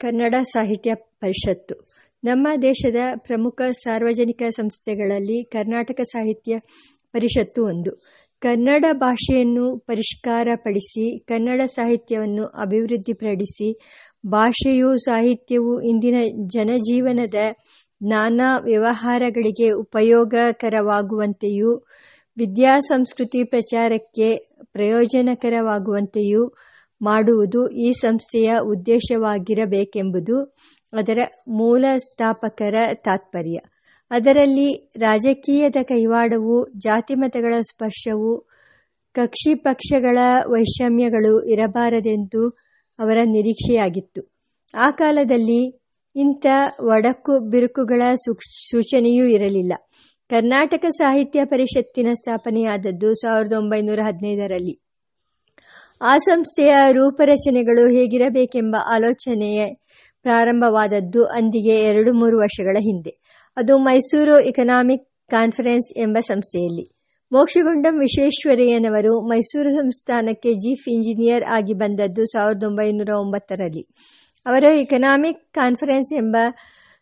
ಕನ್ನಡ ಸಾಹಿತ್ಯ ಪರಿಷತ್ತು. ನಮ್ಮ ದೇಶದ ಪ್ರಮುಖ ಸಾರ್ವಜನಿಕ ಸಂಸ್ಥೆಗಳಲ್ಲಿ ಕರ್ನಾಟಕ ಸಾಹಿತ್ಯ ಪರಿಷತ್ತು ಒಂದು. ಕನ್ನಡ ಭಾಷೆಯನ್ನು ಪರಿಷ್ಕಾರಪಡಿಸಿ, ಕನ್ನಡ ಸಾಹಿತ್ಯವನ್ನು ಅಭಿವೃದ್ಧಿಪಡಿಸಿ, ಭಾಷೆಯು ಸಾಹಿತ್ಯವು ಇಂದಿನ ಜನಜೀವನದ ನಾನಾ ವ್ಯವಹಾರಗಳಿಗೆ ಉಪಯೋಗಕರವಾಗುವಂತೆಯೂ, ವಿದ್ಯಾಸಂಸ್ಕೃತಿ ಪ್ರಚಾರಕ್ಕೆ ಪ್ರಯೋಜನಕರವಾಗುವಂತೆಯೂ ಮಾಡುವುದು ಈ ಸಂಸ್ಥೆಯ ಉದ್ದೇಶವಾಗಿರಬೇಕೆಂಬುದು ಅದರ ಮೂಲ ಸ್ಥಾಪಕರ ತಾತ್ಪರ್ಯ. ಅದರಲ್ಲಿ ರಾಜಕೀಯದ ಕೈವಾಡವೂ ಜಾತಿಮತಗಳ ಕಕ್ಷಿ ಪಕ್ಷಗಳ ವೈಷಮ್ಯಗಳು ಇರಬಾರದೆಂದು ಅವರ ನಿರೀಕ್ಷೆಯಾಗಿತ್ತು. ಆ ಕಾಲದಲ್ಲಿ ಇಂಥ ಒಡಕು ಬಿರುಕುಗಳ ಸೂಚನೆಯೂ ಇರಲಿಲ್ಲ. ಕರ್ನಾಟಕ ಸಾಹಿತ್ಯ ಪರಿಷತ್ತಿನ ಸ್ಥಾಪನೆಯಾದದ್ದು ಸಾವಿರದ ಒಂಬೈನೂರ ಹದಿನೈದರಲ್ಲಿ. ಆ ಸಂಸ್ಥೆಯ ರೂಪರಚನೆಗಳು ಹೇಗಿರಬೇಕೆಂಬ ಆಲೋಚನೆಯೇ ಪ್ರಾರಂಭವಾದದ್ದು ಅಂದಿಗೆ ಎರಡು ಮೂರು ವರ್ಷಗಳ ಹಿಂದೆ. ಅದು ಮೈಸೂರು ಎಕನಾಮಿಕ್ ಕಾನ್ಫರೆನ್ಸ್ ಎಂಬ ಸಂಸ್ಥೆಯಲ್ಲಿ. ಮೋಕ್ಷಗುಂಡಂ ವಿಶ್ವೇಶ್ವರಯ್ಯನವರು ಮೈಸೂರು ಸಂಸ್ಥಾನಕ್ಕೆ ಚೀಫ್ ಇಂಜಿನಿಯರ್ ಆಗಿ ಬಂದದ್ದು ಸಾವಿರದ ಒಂಬೈನೂರ ಒಂಬತ್ತರಲ್ಲಿ. ಅವರು ಎಕನಾಮಿಕ್ ಕಾನ್ಫರೆನ್ಸ್ ಎಂಬ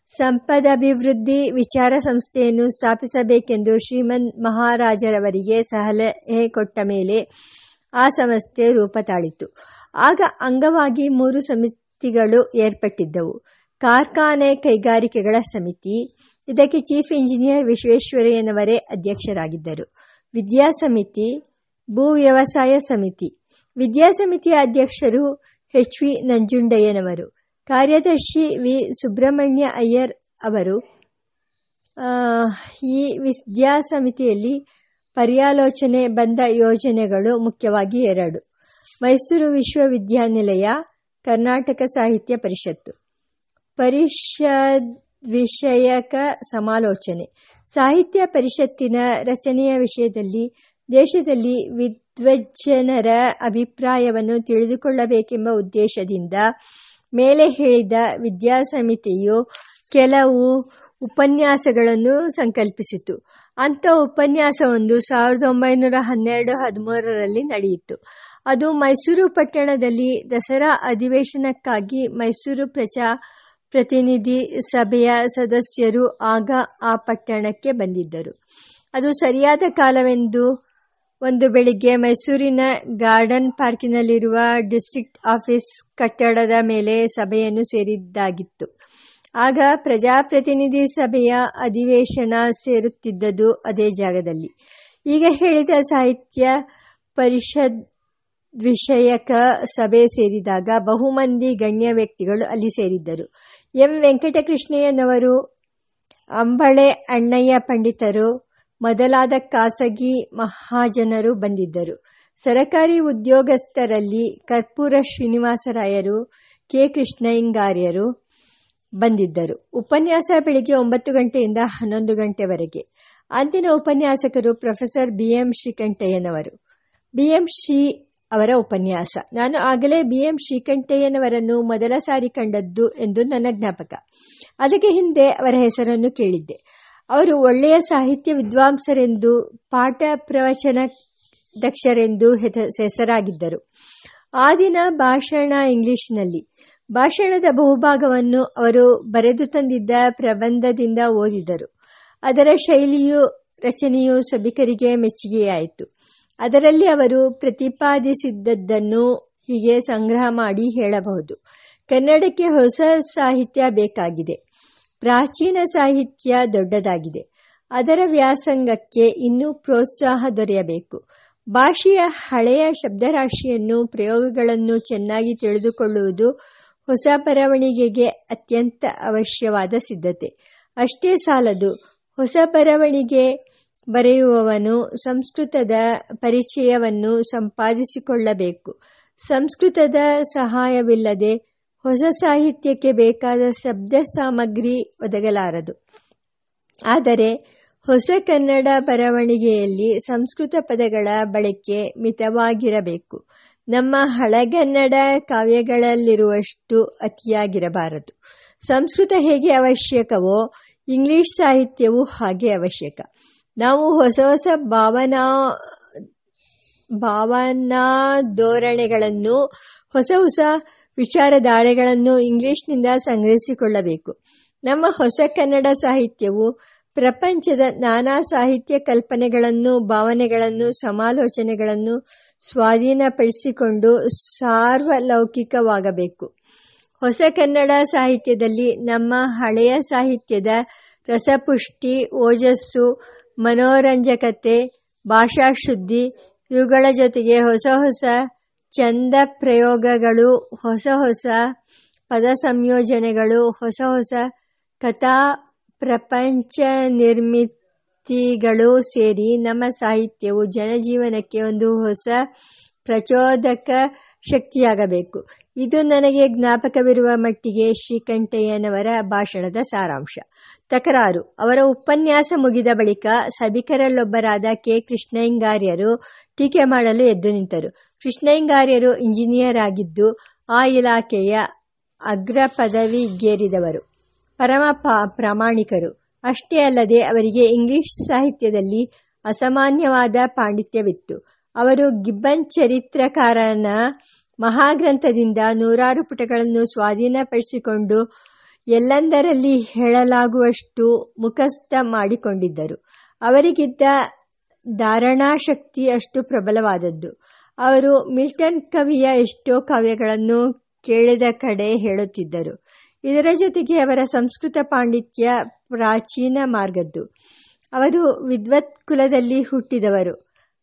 ಸಂಪದಭಿವೃದ್ಧಿ ವಿಚಾರ ಸಂಸ್ಥೆಯನ್ನು ಸ್ಥಾಪಿಸಬೇಕೆಂದು ಶ್ರೀಮನ್ ಮಹಾರಾಜರವರಿಗೆ ಸಲಹೆ ಕೊಟ್ಟ ಮೇಲೆ ಆ ಸಂಸ್ಥೆ ರೂಪ ತಾಳಿತು ಆಗ ಅಂಗವಾಗಿ ಮೂರು ಸಮಿತಿಗಳು ಏರ್ಪಟ್ಟಿದ್ದವು. ಕಾರ್ಖಾನೆ ಕೈಗಾರಿಕೆಗಳ ಸಮಿತಿ, ಇದಕ್ಕೆ ಚೀಫ್ ಇಂಜಿನಿಯರ್ ವಿಶ್ವೇಶ್ವರಯ್ಯನವರೇ ಅಧ್ಯಕ್ಷರಾಗಿದ್ದರು. ವಿದ್ಯಾಸಮಿತಿ ಭೂ ವ್ಯವಸಾಯ ಸಮಿತಿ. ವಿದ್ಯಾ ಸಮಿತಿಯ ಅಧ್ಯಕ್ಷರು ಎಚ್ ವಿ ನಂಜುಂಡಯ್ಯನವರು. ಕಾರ್ಯದರ್ಶಿ ವಿ ಸುಬ್ರಹ್ಮಣ್ಯ ಅಯ್ಯರ್ ಅವರು ಈ ವಿದ್ಯಾಸಮಿತಿಯಲ್ಲಿ ಪರ್ಯಾಲೋಚನೆ ಬಂದ ಯೋಜನೆಗಳು ಮುಖ್ಯವಾಗಿ ಎರಡು. ಮೈಸೂರು ವಿಶ್ವವಿದ್ಯಾನಿಲಯ, ಕರ್ನಾಟಕ ಸಾಹಿತ್ಯ ಪರಿಷತ್ತು. ಪರಿಷದ್ ವಿಷಯಕ ಸಮಾಲೋಚನೆ. ಸಾಹಿತ್ಯ ಪರಿಷತ್ತಿನ ರಚನೆಯ ವಿಷಯದಲ್ಲಿ ದೇಶದಲ್ಲಿ ವಿದ್ವಜ್ಜನರ ಅಭಿಪ್ರಾಯವನ್ನು ತಿಳಿದುಕೊಳ್ಳಬೇಕೆಂಬ ಉದ್ದೇಶದಿಂದ ಮೇಲೆ ಹೇಳಿದ ವಿದ್ಯಾಸಮಿತಿಯು ಕೆಲವು ಉಪನ್ಯಾಸಗಳನ್ನು ಸಂಕಲ್ಪಿಸಿತು. ಅಂಥ ಉಪನ್ಯಾಸವೊಂದು ಸಾವಿರದ ಒಂಬೈನೂರ ಹನ್ನೆರಡು ಹದಿಮೂರರಲ್ಲಿ ನಡೆಯಿತು. ಅದು ಮೈಸೂರು ಪಟ್ಟಣದಲ್ಲಿ ದಸರಾ ಅಧಿವೇಶನಕ್ಕಾಗಿ ಮೈಸೂರು ಪ್ರಜಾ ಪ್ರತಿನಿಧಿ ಸಭೆಯ ಸದಸ್ಯರು ಆಗ ಆ ಪಟ್ಟಣಕ್ಕೆ ಬಂದಿದ್ದರು. ಅದು ಸರಿಯಾದ ಕಾಲವೆಂದು ಒಂದು ಬೆಳಿಗ್ಗೆ ಮೈಸೂರಿನ ಗಾರ್ಡನ್ ಪಾರ್ಕಿನಲ್ಲಿರುವ ಡಿಸ್ಟ್ರಿಕ್ಟ್ ಆಫೀಸ್ ಕಟ್ಟಡದ ಮೇಲೆ ಸಭೆಯನ್ನು ಸೇರಿದ್ದಾಗಿತ್ತು. ಆಗ ಪ್ರಜಾಪ್ರತಿನಿಧಿ ಸಭೆಯ ಅಧಿವೇಶನ ಸೇರುತ್ತಿದ್ದದು ಅದೇ ಜಾಗದಲ್ಲಿ. ಈಗ ಹೇಳಿದ ಸಾಹಿತ್ಯ ಪರಿಷದ್ ವಿಷಯಕ ಸಭೆ ಸೇರಿದಾಗ ಬಹುಮಂದಿ ಗಣ್ಯ ವ್ಯಕ್ತಿಗಳು ಅಲ್ಲಿ ಸೇರಿದ್ದರು. ಎಂ. ವೆಂಕಟಕೃಷ್ಣಯ್ಯನವರು, ಅಂಬಳೆ ಅಣ್ಣಯ್ಯ ಪಂಡಿತರು, ಮೊದಲಾದ ಖಾಸಗಿ ಮಹಾಜನರು ಬಂದಿದ್ದರು. ಸರಕಾರಿ ಉದ್ಯೋಗಸ್ಥರಲ್ಲಿ ಕರ್ಪೂರ ಶ್ರೀನಿವಾಸರಾಯರು, ಕೆ. ಕೃಷ್ಣಯ್ಯಂಗಾರ್ಯರು ಬಂದಿದ್ದರು. ಉಪನ್ಯಾಸ ಬೆಳಿಗ್ಗೆ ಒಂಬತ್ತು ಗಂಟೆಯಿಂದ ಹನ್ನೊಂದು ಗಂಟೆವರೆಗೆ. ಅಂದಿನ ಉಪನ್ಯಾಸಕರು ಪ್ರೊಫೆಸರ್ ಬಿ ಎಂ ಶ್ರೀಕಂಠಯ್ಯನವರು. ಬಿ ಎಂ ಶ್ರೀ ಅವರ ಉಪನ್ಯಾಸ. ನಾನು ಆಗಲೇ ಬಿ ಎಂ ಶ್ರೀಕಂಠಯ್ಯನವರನ್ನು ಮೊದಲ ಸಾರಿ ಕಂಡದ್ದು ಎಂದು ನನ್ನ ಜ್ಞಾಪಕ. ಅದಕ್ಕೆ ಹಿಂದೆ ಅವರ ಹೆಸರನ್ನು ಕೇಳಿದ್ದೆ. ಅವರು ಒಳ್ಳೆಯ ಸಾಹಿತ್ಯ ವಿದ್ವಾಂಸರೆಂದು, ಪಾಠ ಪ್ರವಚನ ದಕ್ಷರೆಂದು ಹೆಸರಾಗಿದ್ದರು. ಆ ದಿನ ಭಾಷಣ ಇಂಗ್ಲಿಷ್ನಲ್ಲಿ. ಭಾಷಣದ ಬಹುಭಾಗವನ್ನು ಅವರು ಬರೆದು ತಂದಿದ್ದ ಪ್ರಬಂಧದಿಂದ ಓದಿದರು. ಅದರ ಶೈಲಿಯು ರಚನೆಯು ಸಭಿಕರಿಗೆ ಮೆಚ್ಚುಗೆಯಾಯಿತು. ಅದರಲ್ಲಿ ಅವರು ಪ್ರತಿಪಾದಿಸಿದ್ದದ್ದನ್ನು ಹೀಗೆ ಸಂಗ್ರಹ ಮಾಡಿ ಹೇಳಬಹುದು. ಕನ್ನಡಕ್ಕೆ ಹೊಸ ಸಾಹಿತ್ಯ ಬೇಕಾಗಿದೆ. ಪ್ರಾಚೀನ ಸಾಹಿತ್ಯ ದೊಡ್ಡದಾಗಿದೆ. ಅದರ ವ್ಯಾಸಂಗಕ್ಕೆ ಇನ್ನೂ ಪ್ರೋತ್ಸಾಹ ದೊರೆಯಬೇಕು. ಭಾಷೆಯ ಹಳೆಯ ಶಬ್ದರಾಶಿಯನ್ನು ಪ್ರಯೋಗಗಳನ್ನು ಚೆನ್ನಾಗಿ ತಿಳಿದುಕೊಳ್ಳುವುದು ಹೊಸ ಬರವಣಿಗೆಗೆ ಅತ್ಯಂತ ಅವಶ್ಯವಾದ ಸಿದ್ಧತೆ. ಅಷ್ಟೇ ಸಾಲದು, ಹೊಸ ಬರವಣಿಗೆ ಬರೆಯುವವನು ಸಂಸ್ಕೃತದ ಪರಿಚಯವನ್ನು ಸಂಪಾದಿಸಿಕೊಳ್ಳಬೇಕು. ಸಂಸ್ಕೃತದ ಸಹಾಯವಿಲ್ಲದೆ ಹೊಸ ಸಾಹಿತ್ಯಕ್ಕೆ ಬೇಕಾದ ಶಬ್ದ ಸಾಮಗ್ರಿ ಒದಗಲಾರದು. ಆದರೆ ಹೊಸ ಕನ್ನಡ ಬರವಣಿಗೆಯಲ್ಲಿ ಸಂಸ್ಕೃತ ಪದಗಳ ಬಳಕೆ ಮಿತವಾಗಿರಬೇಕು. ನಮ್ಮ ಹಳಗನ್ನಡ ಕಾವ್ಯಗಳಲ್ಲಿರುವಷ್ಟು ಅತಿಯಾಗಿರಬಾರದು. ಸಂಸ್ಕೃತ ಹೇಗೆ ಅವಶ್ಯಕವೋ, ಇಂಗ್ಲಿಷ್ ಸಾಹಿತ್ಯವೂ ಹಾಗೆ ಅವಶ್ಯಕ. ನಾವು ಹೊಸ ಹೊಸ ಭಾವನಾ ಭಾವನಾ ಧೋರಣೆಗಳನ್ನು, ಹೊಸ ಹೊಸ ವಿಚಾರಧಾರೆಗಳನ್ನು ಇಂಗ್ಲಿಷ್ನಿಂದ ಸಂಗ್ರಹಿಸಿಕೊಳ್ಳಬೇಕು. ನಮ್ಮ ಹೊಸ ಕನ್ನಡ ಸಾಹಿತ್ಯವು ಪ್ರಪಂಚದ ನಾನಾ ಸಾಹಿತ್ಯ ಕಲ್ಪನೆಗಳನ್ನು, ಭಾವನೆಗಳನ್ನು, ಸಮಾಲೋಚನೆಗಳನ್ನು ಸ್ವಾಧೀನಪಡಿಸಿಕೊಂಡು ಸಾರ್ವಲೌಕಿಕವಾಗಬೇಕು. ಹೊಸ ಕನ್ನಡ ಸಾಹಿತ್ಯದಲ್ಲಿ ನಮ್ಮ ಹಳೆಯ ಸಾಹಿತ್ಯದ ರಸಪುಷ್ಟಿ, ಓಜಸ್ಸು, ಮನೋರಂಜಕತೆ, ಭಾಷಾಶುದ್ಧಿ, ಇವುಗಳ ಜೊತೆಗೆ ಹೊಸ ಹೊಸ ಚಂದ ಪ್ರಯೋಗಗಳು, ಹೊಸ ಹೊಸ ಪದ ಸಂಯೋಜನೆಗಳು ಹೊಸ ಹೊಸ ಕಥಾ ಪ್ರಪಂಚ ನಿರ್ಮಿತಿಗಳು ಸೇರಿ ನಮ್ಮ ಸಾಹಿತ್ಯವು ಜನಜೀವನಕ್ಕೆ ಒಂದು ಹೊಸ ಪ್ರಚೋದಕ ಶಕ್ತಿಯಾಗಬೇಕು. ಇದು ನನಗೆ ಜ್ಞಾಪಕವಿರುವ ಮಟ್ಟಿಗೆ ಶ್ರೀಕಂಠಯ್ಯನವರ ಭಾಷಣದ ಸಾರಾಂಶ. ತಕರಾರು, ಅವರ ಉಪನ್ಯಾಸ ಮುಗಿದ ಬಳಿಕ ಸಭಿಕರಲ್ಲೊಬ್ಬರಾದ ಕೆ. ಕೃಷ್ಣಯ್ಯಂಗಾರ್ಯರು ಟೀಕೆ ಮಾಡಲು ಎದ್ದು ನಿಂತರು. ಕೃಷ್ಣಯ್ಯಂಗಾರ್ಯರು ಇಂಜಿನಿಯರ್ ಆಗಿದ್ದು, ಆ ಇಲಾಖೆಯ ಅಗ್ರ ಪದವಿಗೇರಿದವರು ಪರಮ ಪ್ರಾಮಾಣಿಕರು. ಅಷ್ಟೇ ಅಲ್ಲದೆ ಅವರಿಗೆ ಇಂಗ್ಲಿಷ್ ಸಾಹಿತ್ಯದಲ್ಲಿ ಅಸಾಮಾನ್ಯವಾದ ಪಾಂಡಿತ್ಯವಿತ್ತು. ಅವರು ಗಿಬ್ಬನ್ ಚರಿತ್ರಕಾರನ ಮಹಾಗ್ರಂಥದಿಂದ ನೂರಾರು ಪುಟಗಳನ್ನು ಸ್ವಾಧೀನಪಡಿಸಿಕೊಂಡು ಎಲ್ಲಂದರಲ್ಲಿ ಹೇಳಲಾಗುವಷ್ಟು ಮುಖಸ್ಥ ಮಾಡಿಕೊಂಡಿದ್ದರು. ಅವರಿಗಿದ್ದ ಧಾರಣಾಶಕ್ತಿ ಅಷ್ಟು ಪ್ರಬಲವಾದದ್ದು. ಅವರು ಮಿಲ್ಟನ್ ಕವಿಯ ಎಷ್ಟೋ ಕಾವ್ಯಗಳನ್ನು ಕೇಳಿದ ಕಡೆ ಹೇಳುತ್ತಿದ್ದರು. ಇದರ ಜೊತೆಗೆ ಅವರ ಸಂಸ್ಕೃತ ಪಾಂಡಿತ್ಯ ಪ್ರಾಚೀನ ಮಾರ್ಗದ್ದು. ಅವರು ವಿದ್ವತ್ ಕುಲದಲ್ಲಿ ಹುಟ್ಟಿದವರು.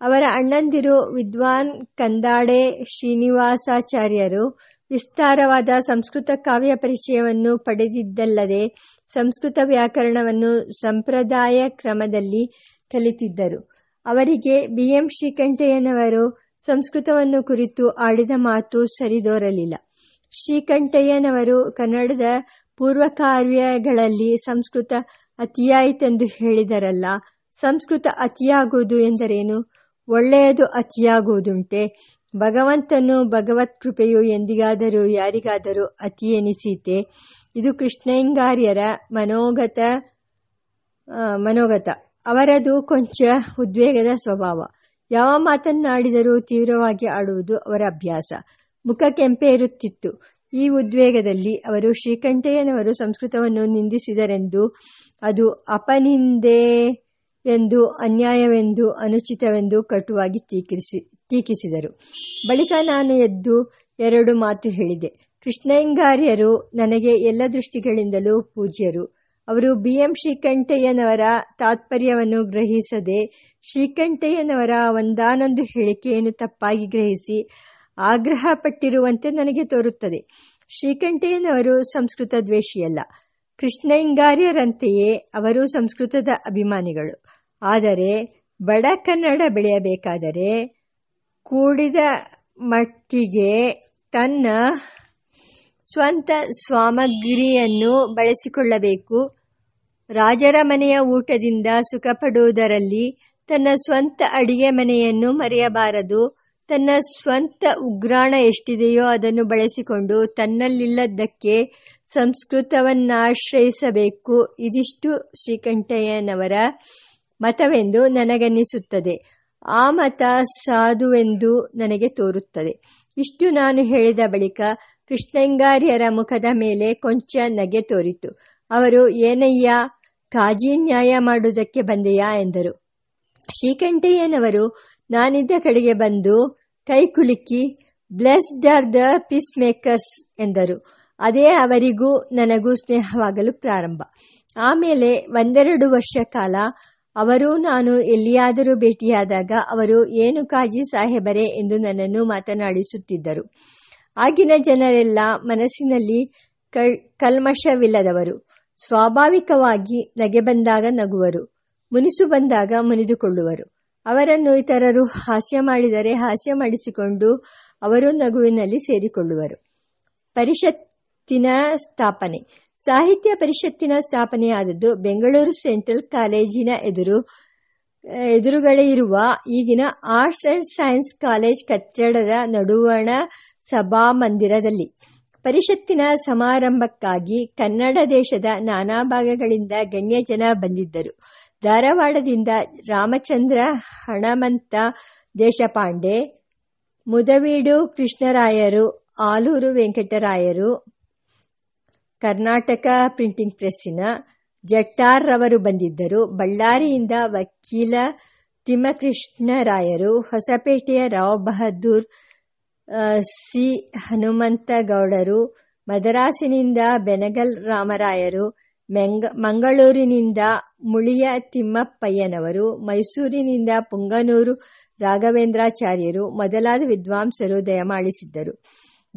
ಅವರ ಅಣ್ಣಂದಿರು ವಿದ್ವಾನ್ ಕಂದಾಡೆ ಶ್ರೀನಿವಾಸಾಚಾರ್ಯರು ವಿಸ್ತಾರವಾದ ಸಂಸ್ಕೃತ ಕಾವ್ಯ ಪರಿಚಯವನ್ನು ಪಡೆದಿದ್ದಲ್ಲದೆ ಸಂಸ್ಕೃತ ವ್ಯಾಕರಣವನ್ನು ಸಂಪ್ರದಾಯ ಕ್ರಮದಲ್ಲಿ ಕಲಿತಿದ್ದರು. ಅವರಿಗೆ ಬಿ ಎಂ ಶ್ರೀಕಂಠಯ್ಯನವರು ಸಂಸ್ಕೃತವನ್ನು ಕುರಿತು ಆಡಿದ ಮಾತು ಸರಿದೋರಲಿಲ್ಲ. ಶ್ರೀಕಂಠಯ್ಯನವರು ಕನ್ನಡದ ಪೂರ್ವಕಾವ್ಯಗಳಲ್ಲಿ ಸಂಸ್ಕೃತ ಅತಿಯಾಯಿತೆಂದು ಹೇಳಿದರಲ್ಲ, ಸಂಸ್ಕೃತ ಅತಿಯಾಗುವುದು ಎಂದರೇನು? ಒಳ್ಳೆಯದು ಅತಿಯಾಗುವುದುಂಟೆ. ಭಗವಂತನು ಭಗವತ್ ಕೃಪೆಯು ಎಂದಿಗಾದರೂ ಯಾರಿಗಾದರೂ ಅತಿ ಎನಿಸೀತೆ. ಇದು ಕೃಷ್ಣಯ್ಯಂಗಾರ್ಯರ ಮನೋಗತ ಮನೋಗತ. ಅವರದು ಕೊಂಚ ಉದ್ವೇಗದ ಸ್ವಭಾವ. ಯಾವ ಮಾತನ್ನಾಡಿದರೂ ತೀವ್ರವಾಗಿ ಆಡುವುದು ಅವರ ಅಭ್ಯಾಸ. ಮುಖ ಕೆಂಪೆ ಇರುತ್ತಿತ್ತು ಈ ಉದ್ವೇಗದಲ್ಲಿ ಅವರು ಶ್ರೀಕಂಠಯ್ಯನವರು ಸಂಸ್ಕೃತವನ್ನು ನಿಂದಿಸಿದರೆಂದು, ಅದು ಅಪನಿಂದೆ ಎಂದು, ಅನ್ಯಾಯವೆಂದು, ಅನುಚಿತವೆಂದು ಕಟುವಾಗಿ ಟೀಕಿಸಿ, ಟೀಕಿಸಿದರು. ಬಳಿಕ ನಾನು ಎದ್ದು ಎರಡು ಮಾತು ಹೇಳಿದೆ. ಕೃಷ್ಣಯ್ಯಂಗಾರ್ಯರು ನನಗೆ ಎಲ್ಲ ದೃಷ್ಟಿಗಳಿಂದಲೂ ಪೂಜ್ಯರು. ಅವರು ಬಿ ಎಂ ಶ್ರೀಕಂಠಯ್ಯನವರ ತಾತ್ಪರ್ಯವನ್ನು ಗ್ರಹಿಸದೆ, ಶ್ರೀಕಂಠಯ್ಯನವರ ಒಂದಾನೊಂದು ಹೇಳಿಕೆಯನ್ನು ತಪ್ಪಾಗಿ ಗ್ರಹಿಸಿ ಆಗ್ರಹಪಟ್ಟಿರುವಂತೆ ನನಗೆ ತೋರುತ್ತದೆ. ಶ್ರೀಕಂಠಯ್ಯನವರು ಸಂಸ್ಕೃತ ದ್ವೇಷಿಯಲ್ಲ. ಕೃಷ್ಣಯ್ಯಂಗಾರ್ಯರಂತೆಯೇ ಅವರು ಸಂಸ್ಕೃತದ ಅಭಿಮಾನಿಗಳು. ಆದರೆ ಬಡ ಕನ್ನಡ ಬೆಳೆಯಬೇಕಾದರೆ ಕೂಡಿದ ಮಟ್ಟಿಗೆ ತನ್ನ ಸ್ವಂತ ಸ್ವಾಮಗ್ರಿಯನ್ನು ಬಳಸಿಕೊಳ್ಳಬೇಕು. ರಾಜರ ಮನೆಯ ಊಟದಿಂದ ಸುಖಪಡುವುದರಲ್ಲಿ ತನ್ನ ಸ್ವಂತ ಅಡಿಗೆ ಮನೆಯನ್ನು ಮರೆಯಬಾರದು. ತನ್ನ ಸ್ವಂತ ಉಗ್ರಾಣ ಎಷ್ಟಿದೆಯೋ ಅದನ್ನು ಬಳಸಿಕೊಂಡು ತನ್ನಲ್ಲಿಲ್ಲದ್ದಕ್ಕೆ ಸಂಸ್ಕೃತವನ್ನಾಶ್ರಯಿಸಬೇಕು. ಇದಿಷ್ಟು ಶ್ರೀಕಂಠಯ್ಯನವರ ಮತವೆಂದು ನನಗನ್ನಿಸುತ್ತದೆ. ಆ ಮತ ಸಾಧುವೆಂದು ನನಗೆ ತೋರುತ್ತದೆ. ಇಷ್ಟು ನಾನು ಹೇಳಿದ ಬಳಿಕ ಕೃಷ್ಣಂಗಾರ್ಯರ ಮುಖದ ಮೇಲೆ ಕೊಂಚ ನಗೆ ತೋರಿತು. ಅವರು, ಏನಯ್ಯ, ಕಾಜಿ ನ್ಯಾಯ ಮಾಡುವುದಕ್ಕೆ ಬಂದೆಯಾ? ಎಂದರು. ಶ್ರೀಕಂಠಯ್ಯನವರು, ನಾನಿದ್ದ ಕಡೆಗೆ ಬಂದು ಕೈ ಕುಲುಕಿ blessed are the peacemakers ಎಂದರು. ಅದೇ ಅವರಿಗೂ ನನಗೂ ಸ್ನೇಹವಾಗಲು ಪ್ರಾರಂಭ. ಆಮೇಲೆ ಒಂದೆರಡು ವರ್ಷ ಕಾಲ ಅವರು ನಾನು ಎಲ್ಲಿಯಾದರೂ ಭೇಟಿಯಾದಾಗ ಅವರು, ಏನು ಕಾಜಿ ಸಾಹೇಬರೇ ಎಂದು ನನ್ನನ್ನು ಮಾತನಾಡಿಸುತ್ತಿದ್ದರು. ಆಗಿನ ಜನರೆಲ್ಲ ಮನಸ್ಸಿನಲ್ಲಿ ಕಲ್ಮಶವಿಲ್ಲದವರು. ಸ್ವಾಭಾವಿಕವಾಗಿ ನಗೆ ಬಂದಾಗ ನಗುವರು. ಮುನಿಸು ಬಂದಾಗ ಮುನಿದುಕೊಳ್ಳುವರು. ಅವರನ್ನು ಇತರರು ಹಾಸ್ಯ ಮಾಡಿದರೆ ಹಾಸ್ಯ ಮಾಡಿಸಿಕೊಂಡು ಅವರು ನಗುವಿನಲ್ಲಿ ಸೇರಿಕೊಳ್ಳುವರು. ಪರಿಷತ್ತಿನ ಸ್ಥಾಪನೆ. ಸಾಹಿತ್ಯ ಪರಿಷತ್ತಿನ ಸ್ಥಾಪನೆಯಾದದ್ದು ಬೆಂಗಳೂರು ಸೆಂಟ್ರಲ್ ಕಾಲೇಜಿನ ಎದುರು, ಎದುರುಗಡೆ ಇರುವ ಈಗಿನ ಆರ್ಟ್ಸ್ ಅಂಡ್ ಸೈನ್ಸ್ ಕಾಲೇಜ್ ಕಟ್ಟಡದ ನಡುವಣ ಸಭಾ ಮಂದಿರದಲ್ಲಿ ಪರಿಷತ್ತಿನ ಸಮಾರಂಭಕ್ಕಾಗಿ ಕನ್ನಡ ದೇಶದ ನಾನಾ ಭಾಗಗಳಿಂದ ಗಣ್ಯ ಜನ ಬಂದಿದ್ದರು. ಧಾರವಾಡದಿಂದ ರಾಮಚಂದ್ರ ಹಣಮಂತ ದೇಶಪಾಂಡೆ, ಮುದವೀಡು ಕೃಷ್ಣರಾಯರು, ಆಲೂರು ವೆಂಕಟರಾಯರು, ಕರ್ನಾಟಕ ಪ್ರಿಂಟಿಂಗ್ ಪ್ರೆಸ್ಸಿನ ಜಟ್ಟಾರ್ರವರು ಬಂದಿದ್ದರು. ಬಳ್ಳಾರಿಯಿಂದ ವಕೀಲ ತಿಮ್ಮಕೃಷ್ಣರಾಯರು, ಹೊಸಪೇಟೆಯ ರಾವ್ ಬಹದ್ದೂರ್ ಸಿ ಹನುಮಂತಗೌಡರು, ಮದರಾಸಿನಿಂದ ಬೆನಗಲ್ ರಾಮರಾಯರು ಮಂಗಳೂರಿನಿಂದ ಮುಳಿಯ ತಿಮ್ಮಪ್ಪಯ್ಯನವರು ಮೈಸೂರಿನಿಂದ ಪುಂಗನೂರು ರಾಘವೇಂದ್ರಾಚಾರ್ಯರು ಮೊದಲಾದ ವಿದ್ವಾಂಸರು ದಯಮಾಡಿಸಿದ್ದರು.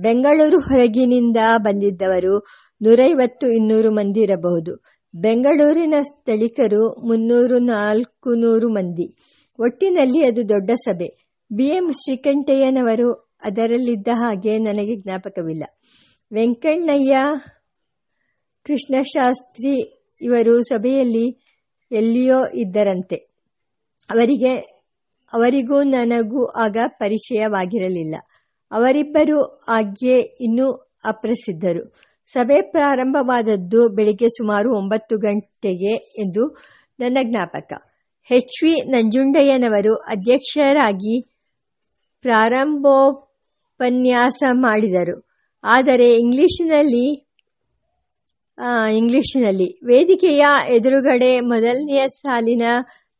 ಬೆಂಗಳೂರು ಹೊರಗಿನಿಂದ ಬಂದಿದ್ದವರು ನೂರೈವತ್ತು ಇನ್ನೂರು ಮಂದಿ ಇರಬಹುದು. ಬೆಂಗಳೂರಿನ ಸ್ಥಳೀಕರು ಮುನ್ನೂರು ನಾಲ್ಕು ನೂರು ಮಂದಿ. ಒಟ್ಟಿನಲ್ಲಿ ಅದು ದೊಡ್ಡ ಸಭೆ. ಬಿ ಎಂ ಶ್ರೀಕಂಠಯ್ಯನವರು ಅದರಲ್ಲಿದ್ದ ಹಾಗೆ ನನಗೆ ಜ್ಞಾಪಕವಿಲ್ಲ. ವೆಂಕಣ್ಣಯ್ಯ ಕೃಷ್ಣಶಾಸ್ತ್ರಿ ಇವರು ಸಭೆಯಲ್ಲಿ ಎಲ್ಲಿಯೋ ಇದ್ದರಂತೆ. ಅವರಿಗೆ, ಅವರಿಗೂ ನನಗೂ ಆಗ ಪರಿಚಯವಾಗಿರಲಿಲ್ಲ. ಅವರಿಬ್ಬರು ಆಗ್ಗೆ ಇನ್ನೂ ಅಪ್ರಸಿದ್ಧರು. ಸಭೆ ಪ್ರಾರಂಭವಾದದ್ದು ಬೆಳಿಗ್ಗೆ ಸುಮಾರು ಒಂಬತ್ತು ಗಂಟೆಗೆ ಎಂದು ನನ್ನ ಜ್ಞಾಪಕ. ಎಚ್ ವಿ ನಂಜುಂಡಯ್ಯನವರು ಅಧ್ಯಕ್ಷರಾಗಿ ಪ್ರಾರಂಭೋಪನ್ಯಾಸ ಮಾಡಿದರು. ಆದರೆ ಇಂಗ್ಲಿಷಿನಲ್ಲಿ ಇಂಗ್ಲಿಷಿನಲ್ಲಿ ವೇದಿಕೆಯ ಎದುರುಗಡೆ ಮೊದಲನೆಯ ಸಾಲಿನ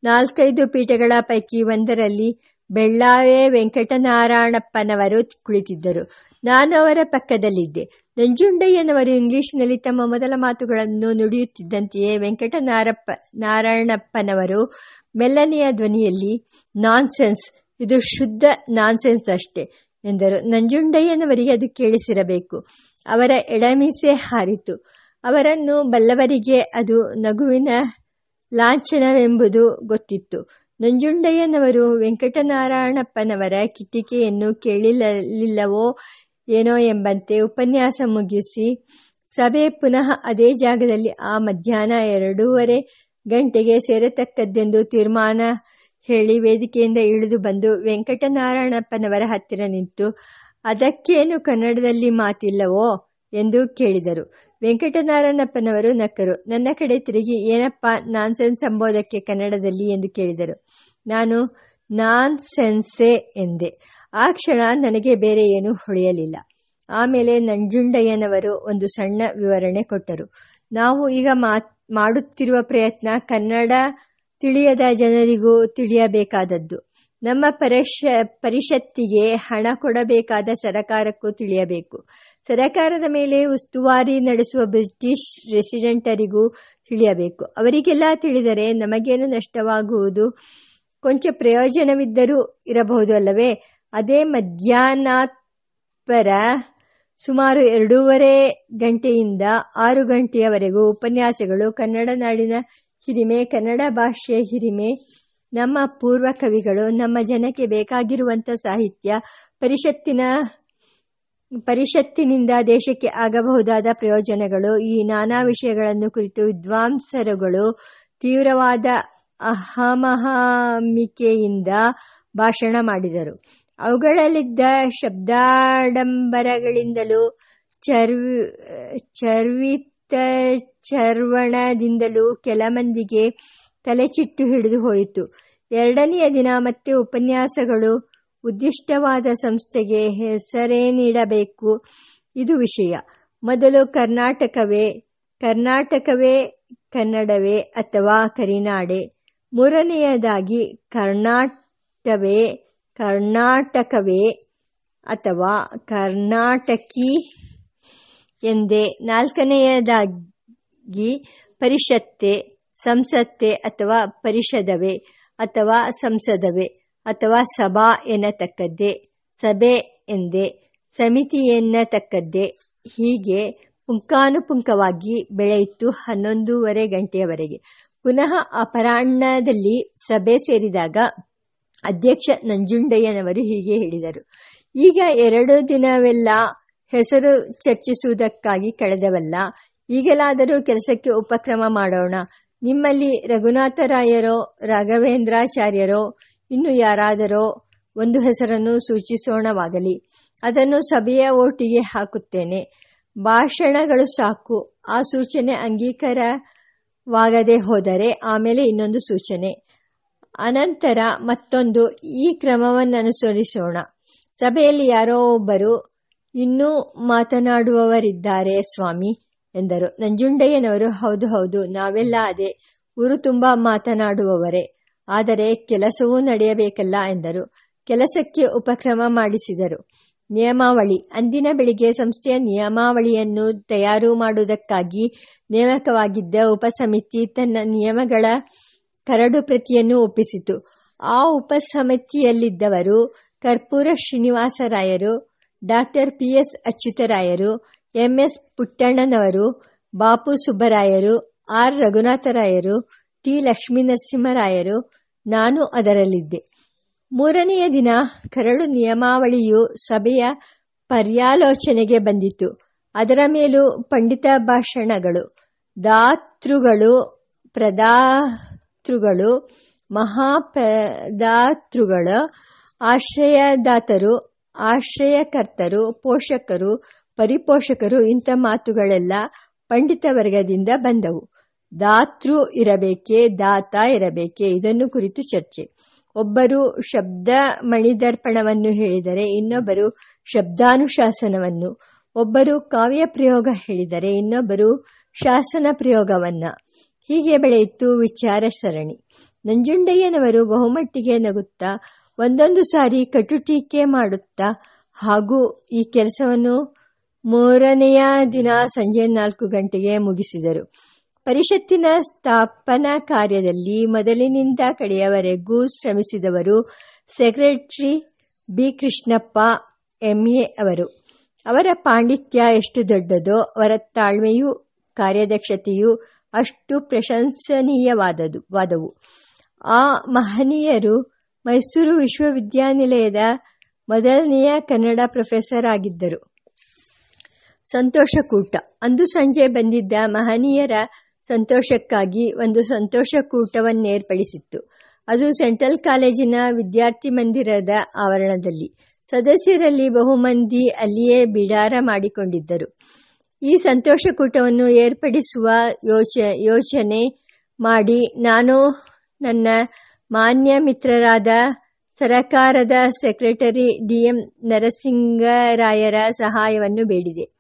ನಾಲ್ಕೈದು ಪೀಠಗಳ ಪೈಕಿ ಒಂದರಲ್ಲಿ ಬೆಳ್ಳಾವೆ ವೆಂಕಟನಾರಾಯಣಪ್ಪನವರು ಕುಳಿತಿದ್ದರು. ನಾನು ಅವರ ಪಕ್ಕದಲ್ಲಿದ್ದೆ. ನಂಜುಂಡಯ್ಯನವರು ಇಂಗ್ಲಿಷ್ನಲ್ಲಿ ತಮ್ಮ ಮೊದಲ ಮಾತುಗಳನ್ನು ನುಡಿಯುತ್ತಿದ್ದಂತೆಯೇ ವೆಂಕಟನಾರಪ್ಪ, ನಾರಾಯಣಪ್ಪನವರು ಮೆಲ್ಲನೆಯ ಧ್ವನಿಯಲ್ಲಿ, ನಾನ್ಸೆನ್ಸ್, ಇದು ಶುದ್ಧ ನಾನ್ಸೆನ್ಸ್ ಅಷ್ಟೇ ಎಂದರು. ನಂಜುಂಡಯ್ಯನವರಿಗೆ ಅದು ಕೇಳಿಸಿರಬೇಕು. ಅವರ ಎಡಮೀಸೆ ಹಾರಿತು. ಅವರನ್ನು ಬಲ್ಲವರಿಗೆ ಅದು ನಗುವಿನ ಲಾಂಛನವೆಂಬುದು ಗೊತ್ತಿತ್ತು. ನಂಜುಂಡಯ್ಯನವರು ವೆಂಕಟನಾರಾಯಣಪ್ಪನವರ ಕಿಟಿಕೆಯನ್ನು ಕೇಳಿಲ್ಲವೋ ಏನೋ ಎಂಬಂತೆ ಉಪನ್ಯಾಸ ಮುಗಿಸಿ ಸಭೆ ಪುನಃ ಅದೇ ಜಾಗದಲ್ಲಿ ಆ ಮಧ್ಯಾಹ್ನ ಎರಡೂವರೆ ಗಂಟೆಗೆ ಸೇರತಕ್ಕದ್ದೆಂದು ತೀರ್ಮಾನ ಹೇಳಿ ವೇದಿಕೆಯಿಂದ ಇಳಿದು ಬಂದು ವೆಂಕಟನಾರಾಯಣಪ್ಪನವರ ಹತ್ತಿರ ನಿಂತು, ಅದಕ್ಕೇನು ಕನ್ನಡದಲ್ಲಿ ಮಾತಿಲ್ಲವೋ? ಎಂದು ಕೇಳಿದರು. ವೆಂಕಟನಾರಾಯಣಪ್ಪನವರು ನಕ್ಕರು. ನನ್ನ ಕಡೆ ತಿರುಗಿ, ಏನಪ್ಪ, ನಾನ್ಸೆನ್ಸ್ ಸಂಬೋಧಕ್ಕೆ ಕನ್ನಡದಲ್ಲಿ? ಎಂದು ಕೇಳಿದರು. ನಾನು ನಾನ್ ಸೆನ್ಸೆ ಎಂದೆ. ಆ ಕ್ಷಣ ನನಗೆ ಬೇರೆ ಏನೂ ಹೊಳೆಯಲಿಲ್ಲ. ಆಮೇಲೆ ನಂಜುಂಡಯ್ಯನವರು ಒಂದು ಸಣ್ಣ ವಿವರಣೆ ಕೊಟ್ಟರು. ನಾವು ಈಗ ಮಾಡುತ್ತಿರುವ ಪ್ರಯತ್ನ ಕನ್ನಡ ತಿಳಿಯದ ಜನರಿಗೂ ತಿಳಿಯಬೇಕಾದದ್ದು. ನಮ್ಮ ಪರಿಷ, ಪರಿಷತ್ತಿಗೆ ಹಣ ಕೊಡಬೇಕಾದ ಸರಕಾರಕ್ಕೂ ತಿಳಿಯಬೇಕು. ಸರಕಾರದ ಮೇಲೆ ಉಸ್ತುವಾರಿ ನಡೆಸುವ ಬ್ರಿಟಿಷ್ ರೆಸಿಡೆಂಟರಿಗೂ ತಿಳಿಯಬೇಕು. ಅವರಿಗೆಲ್ಲ ತಿಳಿದರೆ ನಮಗೇನು ನಷ್ಟವಾಗುವುದು? ಕೊಂಚ ಪ್ರಯೋಜನವಿದ್ದರೂ ಇರಬಹುದು ಅಲ್ಲವೇ? ಅದೇ ಮಧ್ಯಾಹ್ನಾತ್ಪರ ಸುಮಾರು ಎರಡೂವರೆ ಗಂಟೆಯಿಂದ ಆರು ಗಂಟೆಯವರೆಗೂ ಉಪನ್ಯಾಸಗಳು ಕನ್ನಡ ನಾಡಿನ ಹಿರಿಮೆ, ಕನ್ನಡ ಭಾಷೆಯ ಹಿರಿಮೆ, ನಮ್ಮ ಪೂರ್ವ ಕವಿಗಳು ನಮ್ಮ ಜನಕ್ಕೆ ಬೇಕಾಗಿರುವಂಥ ಸಾಹಿತ್ಯ, ಪರಿಷತ್ತಿನ ಪರಿಷತ್ತಿನಿಂದ ದೇಶಕ್ಕೆ ಆಗಬಹುದಾದ ಪ್ರಯೋಜನಗಳು, ಈ ನಾನಾ ವಿಷಯಗಳನ್ನು ಕುರಿತು ವಿದ್ವಾಂಸರುಗಳು ತೀವ್ರವಾದ ಅಹಮಹಾಮಿಕೆಯಿಂದ ಭಾಷಣ ಮಾಡಿದರು. ಅವುಗಳಲ್ಲಿದ್ದ ಶಬ್ದಾಡಂಬರಗಳಿಂದಲೂ, ಚರ್ವಿ ಚರ್ವಿತ ಚರ್ವಣದಿಂದಲೂ ಕೆಲ ಮಂದಿಗೆ ತಲೆಚಿಟ್ಟು ಹಿಡಿದು ಹೋಯಿತು. ಎರಡನೆಯ ದಿನ ಮತ್ತೆ ಉಪನ್ಯಾಸಗಳು ಉದ್ದಿಷ್ಟವಾದ ಸಂಸ್ಥೆಗೆ ಹೆಸರೇ ನೀಡಬೇಕು. ಇದು ವಿಷಯ. ಮೊದಲು ಕರ್ನಾಟಕವೇ ಕರ್ನಾಟಕವೇ, ಕನ್ನಡವೇ ಅಥವಾ ಕರಿನಾಡೆ. ಮೂರನೆಯದಾಗಿ ಕರ್ನಾಟವೇ, ಕರ್ನಾಟಕವೇ ಅಥವಾ ಕರ್ನಾಟಕಿ ಎಂದೇ. ನಾಲ್ಕನೆಯದಾಗಿ ಪರಿಷತ್ತೆ, ಸಂಸತ್ತೆ ಅಥವಾ ಪರಿಷದವೇ ಅಥವಾ ಸಂಸದವೇ. ಅಥವಾ ಸಭಾ ಎನ್ನತಕ್ಕದ್ದೇ, ಸಭೆ ಎಂದೇ, ಸಮಿತಿ ಎನ್ನತಕ್ಕದ್ದೇ, ಹೀಗೆ ಪುಂಖಾನುಪುಂಖವಾಗಿ ಬೆಳೆಯಿತು ಹನ್ನೊಂದೂವರೆ ಗಂಟೆಯವರೆಗೆ. ಪುನಃ ಅಪರಾಹ್ನದಲ್ಲಿ ಸಭೆ ಸೇರಿದಾಗ ಅಧ್ಯಕ್ಷ ನಂಜುಂಡಯ್ಯನವರು ಹೀಗೆ ಹೇಳಿದರು. ಈಗ ಎರಡು ದಿನವೆಲ್ಲ ಹೆಸರು ಚರ್ಚಿಸುವುದಕ್ಕಾಗಿ ಕಳೆದವಲ್ಲ, ಈಗಲಾದರೂ ಕೆಲಸಕ್ಕೆ ಉಪಕ್ರಮ ಮಾಡೋಣ. ನಿಮ್ಮಲ್ಲಿ ರಘುನಾಥರಾಯರೋ ರಾಘವೇಂದ್ರಾಚಾರ್ಯರೋ ಇನ್ನು ಯಾರಾದರೋ ಒಂದು ಹೆಸರನ್ನು ಸೂಚಿಸೋಣವಾಗಲಿ. ಅದನ್ನು ಸಭೆಯ ಓಟಿಗೆ ಹಾಕುತ್ತೇನೆ. ಭಾಷಣಗಳು ಸಾಕು. ಆ ಸೂಚನೆ ಅಂಗೀಕಾರವಾಗದೆ ಹೋದರೆ ಆಮೇಲೆ ಇನ್ನೊಂದು ಸೂಚನೆ. ಅನಂತರ ಮತ್ತೊಂದು. ಈ ಕ್ರಮವನ್ನು ಅನುಸರಿಸೋಣ ಸಭೆಯಲ್ಲಿ ಯಾರೋ ಒಬ್ಬರು, ಇನ್ನೂ ಮಾತನಾಡುವವರಿದ್ದಾರೆ ಸ್ವಾಮಿ ಎಂದರು. ನಂಜುಂಡಯ್ಯನವರು, ಹೌದು ಹೌದು, ನಾವೆಲ್ಲ ಅದೇ. ಊರು ತುಂಬ ಮಾತನಾಡುವವರೇ. ಆದರೆ ಕೆಲಸವೂ ನಡೆಯಬೇಕಲ್ಲ ಎಂದರು. ಕೆಲಸಕ್ಕೆ ಉಪಕ್ರಮ ಮಾಡಿಸಿದರು. ನಿಯಮಾವಳಿ. ಅಂದಿನ ಬೆಳಿಗ್ಗೆ ಸಂಸ್ಥೆಯ ನಿಯಮಾವಳಿಯನ್ನು ತಯಾರು ಮಾಡುವುದಕ್ಕಾಗಿ ನೇಮಕವಾಗಿದ್ದ ಉಪಸಮಿತಿ ತನ್ನ ನಿಯಮಗಳ ಕರಡು ಪ್ರತಿಯನ್ನು ಒಪ್ಪಿಸಿತು. ಆ ಉಪಸಮಿತಿಯಲ್ಲಿದ್ದವರು ಕರ್ಪೂರ ಶ್ರೀನಿವಾಸರಾಯರು, ಡಾಕ್ಟರ್ ಪಿ ಎಸ್ ಅಚ್ಯುತರಾಯರು ಎಂ ಎಸ್ ಪುಟ್ಟಣ್ಣನವರು, ಬಾಪು ಸುಬ್ಬರಾಯರು, ಆರ್ ರಘುನಾಥರಾಯರು, ಟಿ ಲಕ್ಷ್ಮೀನರಸಿಂಹರಾಯರು ನಾನು ಅದರಲ್ಲಿದ್ದೆ. ಮೂರನೆಯ ದಿನ ಕರಡು ನಿಯಮಾವಳಿಯು ಸಭೆಯ ಪರ್ಯಾಲೋಚನೆಗೆ ಬಂದಿತು. ಅದರ ಮೇಲೂ ಪಂಡಿತ ಭಾಷಣಗಳು, ದಾತೃಗಳು, ಪ್ರದಾತೃಗಳು, ಮಹಾಪ್ರದಾತೃಗಳು, ಆಶ್ರಯದಾತರು, ಆಶ್ರಯಕರ್ತರು, ಪೋಷಕರು, ಪರಿಪೋಷಕರು ಇಂಥ ಮಾತುಗಳೆಲ್ಲ ಪಂಡಿತ ವರ್ಗದಿಂದ ಬಂದವು. ದಾತೃ ಇರಬೇಕೆ, ದಾತ ಇರಬೇಕೆ, ಇದನ್ನು ಕುರಿತು ಚರ್ಚೆ. ಒಬ್ಬರು ಶಬ್ದ ಮಣಿದರ್ಪಣವನ್ನು ಹೇಳಿದರೆ ಇನ್ನೊಬ್ಬರು ಶಬ್ದಾನುಶಾಸನವನ್ನು. ಒಬ್ಬರು ಕಾವ್ಯ ಪ್ರಯೋಗ ಹೇಳಿದರೆ ಇನ್ನೊಬ್ಬರು ಶಾಸನ ಪ್ರಯೋಗವನ್ನ. ಹೀಗೆ ಬೆಳೆಯಿತು ವಿಚಾರ ಸರಣಿ. ನಂಜುಂಡಯ್ಯನವರು ಬಹುಮಟ್ಟಿಗೆ ನಗುತ್ತಾ, ಒಂದೊಂದು ಸಾರಿ ಕಟುಟೀಕೆ ಮಾಡುತ್ತಾ, ಹಾಗೂ ಈ ಕೆಲಸವನ್ನು ಮೂರನೆಯ ದಿನ ಸಂಜೆ ನಾಲ್ಕು ಗಂಟೆಗೆ ಮುಗಿಸಿದರು. ಪರಿಷತ್ತಿನ ಸ್ಥಾಪನಾ ಕಾರ್ಯದಲ್ಲಿ ಮೊದಲಿನಿಂದ ಕಡೆಯವರೆಗೂ ಶ್ರಮಿಸಿದವರು ಸೆಕ್ರೆಟರಿ ಬಿ ಕೃಷ್ಣಪ್ಪ ಎಂಎ ಅವರು. ಅವರ ಪಾಂಡಿತ್ಯ ಎಷ್ಟು ದೊಡ್ಡದೋ, ಅವರ ತಾಳ್ಮೆಯೂ ಕಾರ್ಯದಕ್ಷತೆಯೂ ಅಷ್ಟು ಪ್ರಶಂಸನೀಯವಾದದು ವಾದವು. ಆ ಮಹನೀಯರು ಮೈಸೂರು ವಿಶ್ವವಿದ್ಯಾನಿಲಯದ ಮೊದಲನೆಯ ಕನ್ನಡ ಪ್ರೊಫೆಸರ್ ಆಗಿದ್ದರು. ಸಂತೋಷಕೂಟ. ಅಂದು ಸಂಜೆ ಬಂದಿದ್ದ ಮಹನೀಯರ ಸಂತೋಷಕ್ಕಾಗಿ ಒಂದು ಸಂತೋಷ ಕೂಟವನ್ನೇರ್ಪಡಿಸಿತ್ತು. ಅದು ಸೆಂಟ್ರಲ್ ಕಾಲೇಜಿನ ವಿದ್ಯಾರ್ಥಿ ಮಂದಿರದ ಆವರಣದಲ್ಲಿ. ಸದಸ್ಯರಲ್ಲಿ ಬಹುಮಂದಿ ಅಲ್ಲಿಯೇ ಬಿಡಾರ ಮಾಡಿಕೊಂಡಿದ್ದರು. ಈ ಸಂತೋಷ ಕೂಟವನ್ನು ಏರ್ಪಡಿಸುವ ಯೋಚ, ಯೋಚನೆ ಮಾಡಿ ನಾನು ನನ್ನ ಮಾನ್ಯ ಮಿತ್ರರಾದ ಸರಕಾರದ ಸೆಕ್ರೆಟರಿ ಡಿ ಎಂ ನರಸಿಂಗರಾಯರ ಸಹಾಯವನ್ನು ಬೇಡಿದೆ.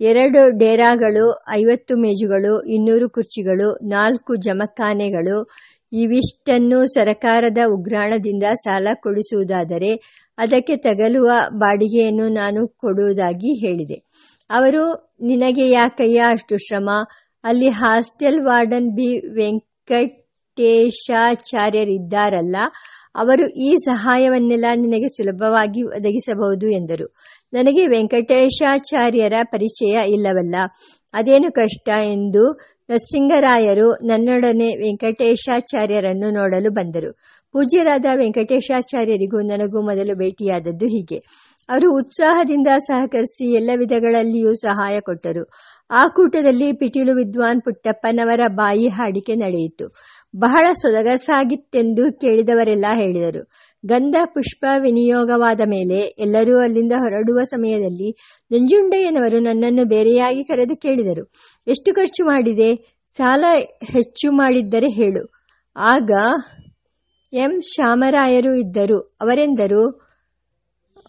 ಎರಡು ಡೇರಾಗಳು, ಐವತ್ತು ಮೇಜುಗಳು, ಇನ್ನೂರು ಕುರ್ಚಿಗಳು, ನಾಲ್ಕು ಜಮಖಾನೆಗಳು, ಇವಿಷ್ಟನ್ನು ಸರಕಾರದ ಉಗ್ರಾಣದಿಂದ ಸಾಲ ಕೊಡಿಸುವುದಾದರೆ ಅದಕ್ಕೆ ತಗಲುವ ಬಾಡಿಗೆಯನ್ನು ನಾನು ಕೊಡುವುದಾಗಿ ಹೇಳಿದೆ. ಅವರು, ನಿನಗೆ ಯಾಕಯ್ಯ ಅಷ್ಟು ಶ್ರಮ? ಅಲ್ಲಿ ಹಾಸ್ಟೆಲ್ ವಾರ್ಡನ್ ಬಿ. ವೆಂಕಟೇಶಾಚಾರ್ಯರಿದ್ದಾರಲ್ಲ, ಅವರು ಈ ಸಹಾಯವನ್ನೆಲ್ಲ ನಿನಗೆ ಸುಲಭವಾಗಿ ಒದಗಿಸಬಹುದು ಎಂದರು. ನನಗೆ ವೆಂಕಟೇಶಾಚಾರ್ಯರ ಪರಿಚಯ ಇಲ್ಲವಲ್ಲ. ಅದೇನು ಕಷ್ಟ ಎಂದು ನರಸಿಂಗರಾಯರು ನನ್ನೊಡನೆ ವೆಂಕಟೇಶಾಚಾರ್ಯರನ್ನು ನೋಡಲು ಬಂದರು. ಪೂಜ್ಯರಾದ ವೆಂಕಟೇಶಾಚಾರ್ಯರಿಗೂ ನನಗೂ ಮೊದಲು ಭೇಟಿಯಾದದ್ದು ಹೀಗೆ. ಅವರು ಉತ್ಸಾಹದಿಂದ ಸಹಕರಿಸಿ ಎಲ್ಲ ವಿಧಗಳಲ್ಲಿಯೂ ಸಹಾಯ ಕೊಟ್ಟರು. ಆ ಕೂಟದಲ್ಲಿ ಪಿಟೀಲು ವಿದ್ವಾನ್ ಪುಟ್ಟಪ್ಪನವರ ಬಾಯಿ ಹಾಡಿಕೆ ನಡೆಯಿತು. ಬಹಳ ಸೊಗಸಾಗಿತ್ತೆಂದು ಕೇಳಿದವರೆಲ್ಲ ಹೇಳಿದರು. ಗಂಧ ಪುಷ್ಪ ವಿನಿಯೋಗವಾದ ಮೇಲೆ ಎಲ್ಲರೂ ಅಲ್ಲಿಂದ ಹೊರಡುವ ಸಮಯದಲ್ಲಿ ನಂಜುಂಡಯ್ಯನವರು ನನ್ನನ್ನು ಬೇರೆಯಾಗಿ ಕರೆದು ಕೇಳಿದರು. ಎಷ್ಟು ಖರ್ಚು ಮಾಡಿದೆ? ಸಾಲ ಹೆಚ್ಚು ಮಾಡಿದ್ದರೆ ಹೇಳು. ಆಗ ಎಂ. ಶ್ಯಾಮರಾಯರು ಇದ್ದರು. ಅವರೆಂದರು,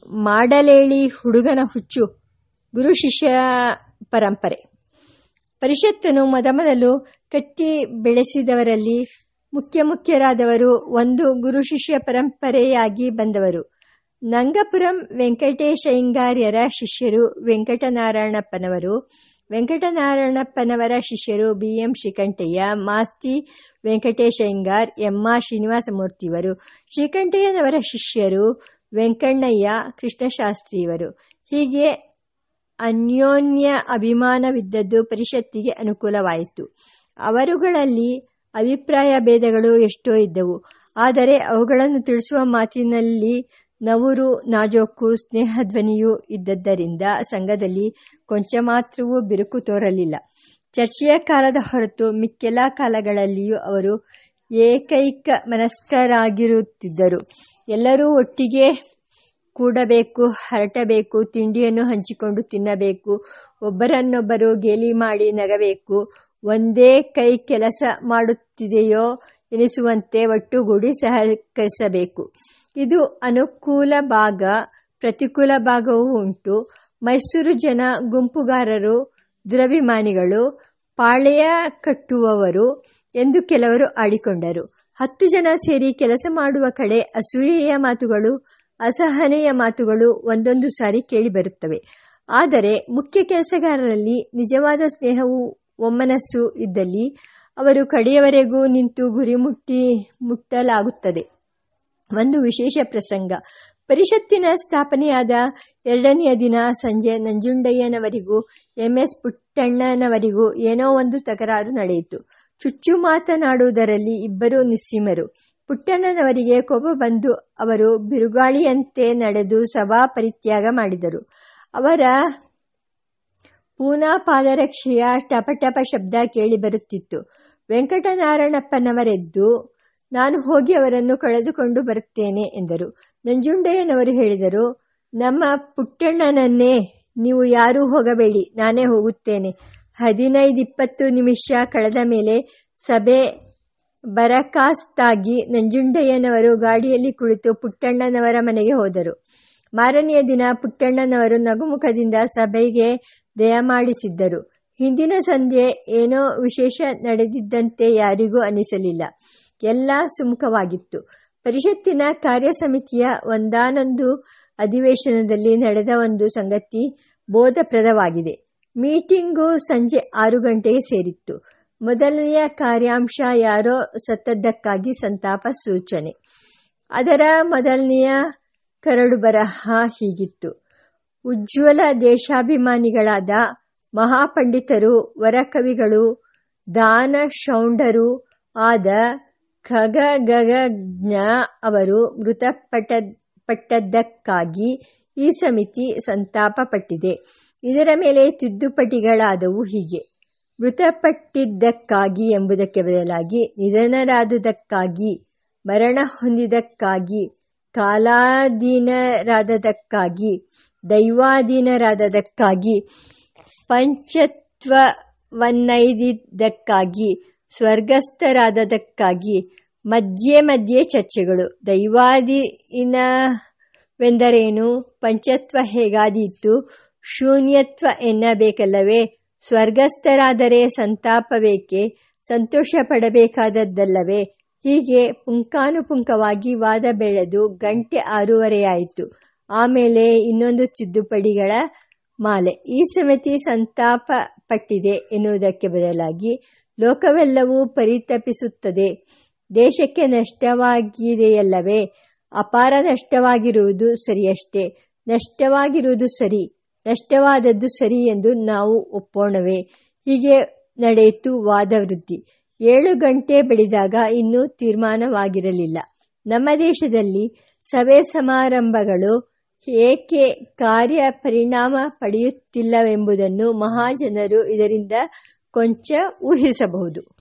ಮಾಡಲೇಳಿ ಹುಡುಗನ ಹುಚ್ಚು, ಗುರು ಶಿಷ್ಯ ಪರಂಪರೆ. ಪರಿಷತ್ತನ್ನು ಮೊದಮೊದಲು ಕಟ್ಟಿ ಬೆಳೆಸಿದವರಲ್ಲಿ ಮುಖ್ಯ ಮುಖ್ಯರಾದವರು ಒಂದು ಗುರು ಶಿಷ್ಯ ಪರಂಪರೆಯಾಗಿ ಬಂದವರು. ನಂಗಪುರಂ ವೆಂಕಟೇಶಯ್ಯಂಗಾರ್ಯರ ಶಿಷ್ಯರು ವೆಂಕಟನಾರಾಯಣಪ್ಪನವರು. ವೆಂಕಟನಾರಾಯಣಪ್ಪನವರ ಶಿಷ್ಯರು B M Srikantaiah, Masti Venkatesha Iyengar, M R ಶ್ರೀನಿವಾಸಮೂರ್ತಿಯವರು. ಶ್ರೀಕಂಠಯ್ಯನವರ ಶಿಷ್ಯರು ವೆಂಕಣ್ಣಯ್ಯ ಕೃಷ್ಣಶಾಸ್ತ್ರಿಯವರು. ಹೀಗೆ ಅನ್ಯೋನ್ಯ ಅಭಿಮಾನವಿದ್ದದ್ದು ಪರಿಷತ್ತಿಗೆ ಅನುಕೂಲವಾಯಿತು. ಅವರುಗಳಲ್ಲಿ ಅಭಿಪ್ರಾಯ ಭೇದಗಳು ಎಷ್ಟೋ ಇದ್ದವು. ಆದರೆ ಅವುಗಳನ್ನು ತಿಳಿಸುವ ಮಾತಿನಲ್ಲಿ ನವರು, ನಾಜೋಕು ಸ್ನೇಹಧ್ವನಿಯೂ ಇದ್ದದ್ದರಿಂದ ಸಂಘದಲ್ಲಿ ಕೊಂಚ ಮಾತ್ರವೂ ಬಿರುಕು ತೋರಲಿಲ್ಲ. ಚರ್ಚೆಯ ಕಾಲದ ಹೊರತು ಮಿಕ್ಕೆಲ್ಲ ಕಾಲಗಳಲ್ಲಿಯೂ ಅವರು ಏಕೈಕ ಮನಸ್ಕರಾಗಿರುತ್ತಿದ್ದರು. ಎಲ್ಲರೂ ಒಟ್ಟಿಗೆ ಕೂಡಬೇಕು, ಹರಟಬೇಕು, ತಿಂಡಿಯನ್ನು ಹಂಚಿಕೊಂಡು ತಿನ್ನಬೇಕು, ಒಬ್ಬರನ್ನೊಬ್ಬರು ಗೇಲಿ ಮಾಡಿ ನಗಬೇಕು ಒಂದೇ ಕೈ ಕೆಲಸ ಮಾಡುತ್ತಿದೆಯೋ ಎನಿಸುವಂತೆ ಒಟ್ಟುಗೂಡಿ ಸಹಕರಿಸಬೇಕು. ಇದು ಅನುಕೂಲ ಭಾಗ, ಪ್ರತಿಕೂಲ ಭಾಗವೂ ಉಂಟು. ಮೈಸೂರು ಜನ ಗುಂಪುಗಾರರು, ದುರಭಿಮಾನಿಗಳು, ಪಾಳೆಯ ಕಟ್ಟುವವರು ಎಂದು ಕೆಲವರು ಆಡಿಕೊಂಡರು. ಹತ್ತು ಜನ ಸೇರಿ ಕೆಲಸ ಮಾಡುವ ಕಡೆ ಅಸೂಯೆಯ ಮಾತುಗಳು, ಅಸಹನೆಯ ಮಾತುಗಳು ಒಂದೊಂದು ಸಾರಿ ಕೇಳಿಬರುತ್ತವೆ ಆದರೆ ಮುಖ್ಯ ಕೆಲಸಗಾರರಲ್ಲಿ ನಿಜವಾದ ಸ್ನೇಹವು ಒಮ್ಮನಸ್ಸು ಇದ್ದಲ್ಲಿ ಅವರು ಕಡೆಯವರೆಗೂ ನಿಂತು ಗುರಿ ಮುಟ್ಟಿ ಮುಟ್ಟಲಾಗುತ್ತದೆ. ಒಂದು ವಿಶೇಷ ಪ್ರಸಂಗ. ಪರಿಷತ್ತಿನ ಸ್ಥಾಪನೆಯಾದ ಎರಡನೆಯ ದಿನ ಸಂಜೆ ನಂಜುಂಡಯ್ಯನವರಿಗೂ, ಎಂ. ಎಸ್. ಪುಟ್ಟಣ್ಣನವರಿಗೂ ಏನೋ ಒಂದು ತಕರಾರು ನಡೆಯಿತು. ಚುಚ್ಚು ಮಾತನಾಡುವುದರಲ್ಲಿ ಇಬ್ಬರು ನಿಸ್ಸೀಮರು. ಪುಟ್ಟಣ್ಣನವರಿಗೆ ಕೋಪ ಬಂದು ಅವರು ಬಿರುಗಾಳಿಯಂತೆ ನಡೆದು ಸಭಾ ಪರಿತ್ಯಾಗ ಮಾಡಿದರು. ಅವರ ಪೂನಾ ಪಾದರಕ್ಷೆಯ ಟಪಟಪ ಶಬ್ದ ಕೇಳಿ ಬರುತ್ತಿತ್ತು. ವೆಂಕಟನಾರಾಯಣಪ್ಪನವರೆದ್ದು, ನಾನು ಹೋಗಿ ಅವರನ್ನು ಕಳೆದುಕೊಂಡು ಬರುತ್ತೇನೆ ಎಂದರು. ನಂಜುಂಡಯ್ಯನವರು ಹೇಳಿದರು, ನಮ್ಮ ಪುಟ್ಟಣ್ಣನನ್ನೇ ನೀವು ಯಾರೂ ಹೋಗಬೇಡಿ, ನಾನೇ ಹೋಗುತ್ತೇನೆ. ಹದಿನೈದಿಪ್ಪತ್ತು ನಿಮಿಷ ಕಳೆದ ಮೇಲೆ ಸಭೆ ಬರಕಾಸ್ತಾಗಿ ನಂಜುಂಡಯ್ಯನವರು ಗಾಡಿಯಲ್ಲಿ ಕುಳಿತು ಪುಟ್ಟಣ್ಣನವರ ಮನೆಗೆ ಹೋದರು. ಮಾರನೆಯ ದಿನ ಪುಟ್ಟಣ್ಣನವರು ನಗುಮುಖದಿಂದ ಸಭೆಗೆ ದಯಮಾಡಿಸಿದ್ದರು. ಹಿಂದಿನ ಸಂಜೆ ಏನೋ ವಿಶೇಷ ನಡೆದಿದ್ದಂತೆ ಯಾರಿಗೂ ಅನಿಸಲಿಲ್ಲ. ಎಲ್ಲ ಸುಮುಖವಾಗಿತ್ತು. ಪರಿಷತ್ತಿನ ಕಾರ್ಯಸಮಿತಿಯ ಒಂದಾನೊಂದು ಅಧಿವೇಶನದಲ್ಲಿ ನಡೆದ ಒಂದು ಸಂಗತಿ ಬೋಧಪ್ರದವಾಗಿದೆ. ಮೀಟಿಂಗು ಸಂಜೆ ಆರು ಗಂಟೆಗೆ ಸೇರಿತ್ತು. ಮೊದಲನೆಯ ಕಾರ್ಯಾಂಶ ಯಾರೋ ಸತ್ತದ್ದಕ್ಕಾಗಿ ಸಂತಾಪ ಸೂಚನೆ. ಅದರ ಮೊದಲನೆಯ ಕರಡು ಬರಹ ಹೀಗಿತ್ತು. ಉಜ್ವಲ ದೇಶಾಭಿಮಾನಿಗಳಾದ ಮಹಾಪಂಡಿತರು, ವರಕವಿಗಳು, ದಾನ ಶೌಂಡರು ಆದ ಖಗಗಜ್ಞ ಅವರು ಮೃತಪಟ್ಟ ಪಟ್ಟದ್ದಕ್ಕಾಗಿ ಈ ಸಮಿತಿ ಸಂತಾಪ ಪಟ್ಟಿದೆ ಇದರ ಮೇಲೆ ತಿದ್ದುಪಟಿಗಳಾದವು ಹೀಗೆ. ಮೃತಪಟ್ಟಿದ್ದಕ್ಕಾಗಿ ಎಂಬುದಕ್ಕೆ ಬದಲಾಗಿ ನಿಧನರಾದುದಕ್ಕಾಗಿ, ಮರಣ ಹೊಂದಿದಕ್ಕಾಗಿ ಕಾಲಾಧೀನರಾದದಕ್ಕಾಗಿ ದೈವಾಧೀನರಾದದಕ್ಕಾಗಿ, ಪಂಚತ್ವವನ್ನೈದಿದ್ದಕ್ಕಾಗಿ, ಸ್ವರ್ಗಸ್ಥರಾದದಕ್ಕಾಗಿ, ಮಧ್ಯೆ ಮಧ್ಯೆ ಚರ್ಚೆಗಳು. ದೈವಾಧೀನವೆಂದರೇನು? ಪಂಚತ್ವ ಹೇಗಾದೀತು? ಶೂನ್ಯತ್ವ ಎನ್ನಬೇಕಲ್ಲವೇ? ಸ್ವರ್ಗಸ್ಥರಾದರೆ ಸಂತಾಪಬೇಕೆ ಸಂತೋಷ ಪಡಬೇಕಾದದ್ದಲ್ಲವೇ ಹೀಗೆ ಪುಂಕಾನುಪುಂಕವಾಗಿ ವಾದ ಬೆಳೆದು ಗಂಟೆ ಆರೂವರೆಯಾಯಿತು. ಆಮೇಲೆ ಇನ್ನೊಂದು ತಿದ್ದುಪಡಿಗಳ ಮಾಲೆ. ಈ ಸಮಿತಿ ಸಂತಾಪ ಪಟ್ಟಿದೆ ಎನ್ನುವುದಕ್ಕೆ ಬದಲಾಗಿ ಲೋಕವೆಲ್ಲವೂ ಪರಿತಪಿಸುತ್ತದೆ. ದೇಶಕ್ಕೆ ನಷ್ಟವಾಗಿದೆಯಲ್ಲವೇ? ಅಪಾರ ನಷ್ಟವಾಗಿರುವುದು ಸರಿಯಷ್ಟೇ. ನಷ್ಟವಾಗಿರುವುದು ಸರಿ. ನಷ್ಟವಾದದ್ದು ಸರಿ ಎಂದು ನಾವು ಒಪ್ಪೋಣವೇ? ಹೀಗೆ ನಡೆಯಿತು ವಾದವೃದ್ಧಿ ಏಳು ಗಂಟೆ ಬೆಳೆದಾಗ ಇನ್ನೂ ತೀರ್ಮಾನವಾಗಿರಲಿಲ್ಲ. ನಮ್ಮ ದೇಶದಲ್ಲಿ ಸಭೆ ಸಮಾರಂಭಗಳು ಏಕೆ ಕಾರ್ಯ ಪರಿಣಾಮ ಪಡೆಯುತ್ತಿಲ್ಲವೆಂಬುದನ್ನು ಮಹಾಜನರು ಇದರಿಂದ ಕೊಂಚ ಊಹಿಸಬಹುದು.